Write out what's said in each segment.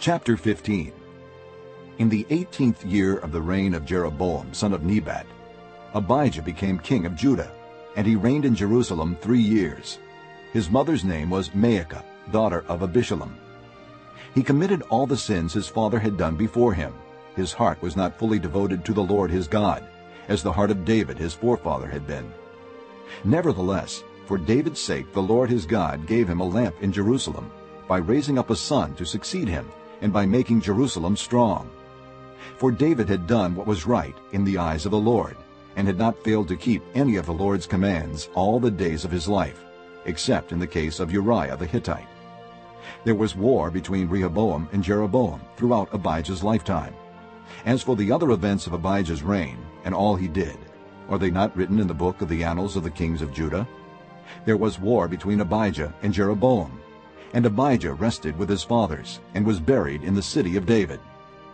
Chapter 15 In the eighteenth year of the reign of Jeroboam son of Nebat, Abijah became king of Judah, and he reigned in Jerusalem three years. His mother's name was Maacah, daughter of Abishalom. He committed all the sins his father had done before him. His heart was not fully devoted to the Lord his God, as the heart of David his forefather had been. Nevertheless, for David's sake the Lord his God gave him a lamp in Jerusalem, by raising up a son to succeed him, and by making Jerusalem strong. For David had done what was right in the eyes of the Lord, and had not failed to keep any of the Lord's commands all the days of his life, except in the case of Uriah the Hittite. There was war between Rehoboam and Jeroboam throughout Abijah's lifetime. As for the other events of Abijah's reign, and all he did, are they not written in the book of the annals of the kings of Judah? There was war between Abijah and Jeroboam, and Abijah rested with his fathers, and was buried in the city of David.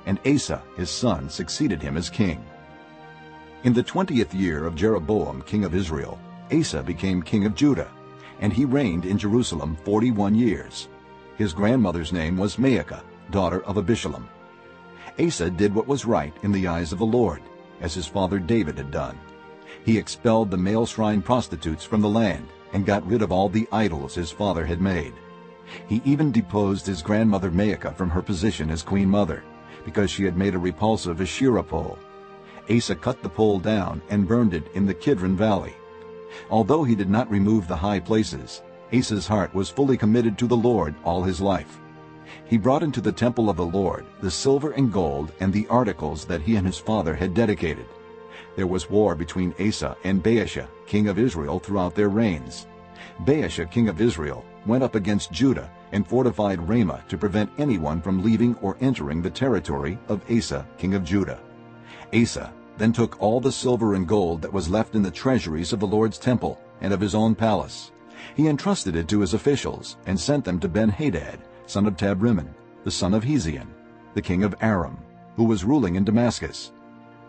And Asa his son succeeded him as king. In the twentieth year of Jeroboam king of Israel, Asa became king of Judah, and he reigned in Jerusalem forty-one years. His grandmother's name was Maacah, daughter of Abishalom. Asa did what was right in the eyes of the Lord, as his father David had done. He expelled the male shrine prostitutes from the land and got rid of all the idols his father had made. He even deposed his grandmother Maacah from her position as queen mother, because she had made a repulsive Asherah pole. Asa cut the pole down and burned it in the Kidron Valley. Although he did not remove the high places, Asa's heart was fully committed to the Lord all his life. He brought into the temple of the Lord the silver and gold and the articles that he and his father had dedicated. There was war between Asa and Baasha, king of Israel, throughout their reigns. Baasha, king of Israel, went up against Judah and fortified Ramah to prevent anyone from leaving or entering the territory of Asa, king of Judah. Asa then took all the silver and gold that was left in the treasuries of the Lord's temple and of his own palace. He entrusted it to his officials and sent them to Ben-Hadad, son of Tabrimmon, the son of Hezion, the king of Aram, who was ruling in Damascus.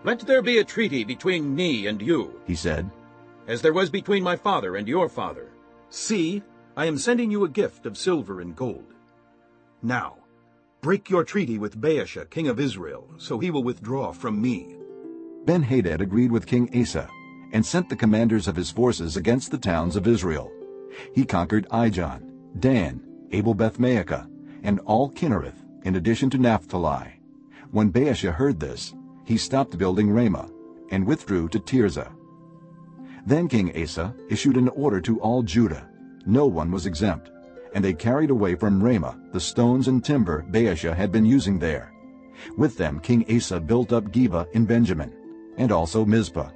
Let there be a treaty between me and you, he said, as there was between my father and your father. See, I am sending you a gift of silver and gold. Now, break your treaty with Baasha, king of Israel, so he will withdraw from me. Ben-Hadad agreed with King Asa and sent the commanders of his forces against the towns of Israel. He conquered Ijon, Dan, Abel-Beth-Maacah, and all Kinnereth, in addition to Naphtali. When Baasha heard this, he stopped building Ramah and withdrew to Tirzah. Then King Asa issued an order to all Judah. No one was exempt, and they carried away from Ramah the stones and timber Baasha had been using there. With them King Asa built up Geba in Benjamin, and also Mizpah.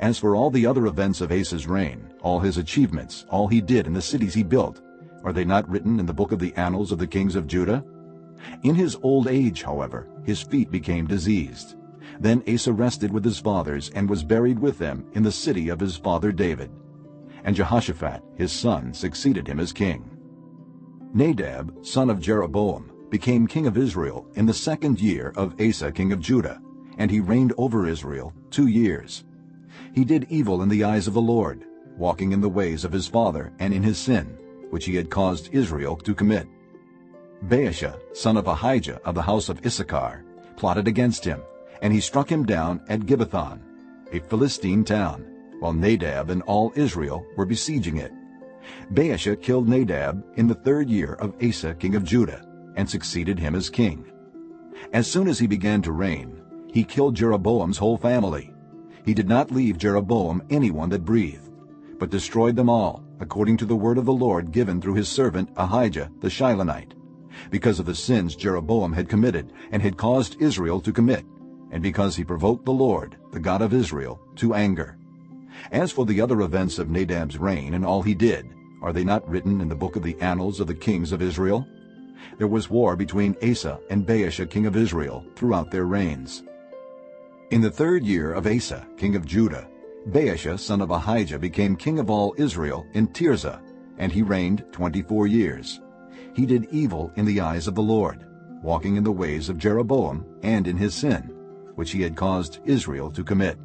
As for all the other events of Asa's reign, all his achievements, all he did in the cities he built, are they not written in the book of the annals of the kings of Judah? In his old age, however, his feet became diseased. Then Asa rested with his fathers and was buried with them in the city of his father David. And Jehoshaphat, his son, succeeded him as king. Nadab, son of Jeroboam, became king of Israel in the second year of Asa king of Judah, and he reigned over Israel two years. He did evil in the eyes of the Lord, walking in the ways of his father and in his sin, which he had caused Israel to commit. Baasha, son of Ahijah of the house of Issachar, plotted against him, and he struck him down at Gibbethon, a Philistine town, while Nadab and all Israel were besieging it. Baasha killed Nadab in the third year of Asa king of Judah, and succeeded him as king. As soon as he began to reign, he killed Jeroboam's whole family. He did not leave Jeroboam anyone that breathed, but destroyed them all, according to the word of the Lord given through his servant Ahijah the Shilonite, because of the sins Jeroboam had committed and had caused Israel to commit, and because he provoked the Lord, the God of Israel, to anger. As for the other events of Nadab's reign and all he did, are they not written in the book of the annals of the kings of Israel? There was war between Asa and Baasha king of Israel throughout their reigns. In the third year of Asa king of Judah, Baasha son of Ahijah became king of all Israel in Tirzah, and he reigned twenty-four years. He did evil in the eyes of the Lord, walking in the ways of Jeroboam and in his sin, which he had caused Israel to commit.